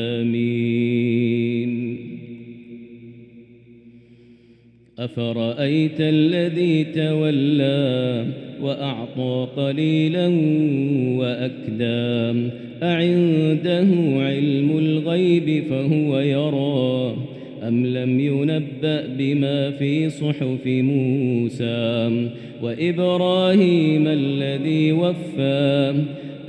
آمين. أفرأيت الذي تولى وأعطى قليلا وأكدى أعنده علم الغيب فهو يرى أم لم ينبأ بما في صحف موسى؟ وإبراهيم الذي وفى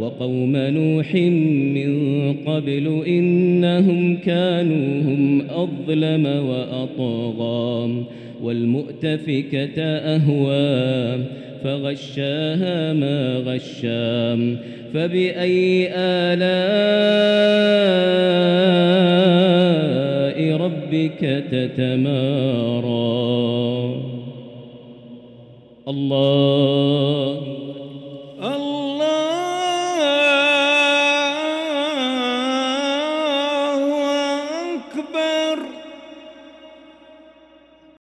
وقوم نوح من قبل إنهم كانوا هم أظلم وأطغى والمؤتفكة أهوى فغشاها ما غشام فبأي آلاء ربك تتمارى الله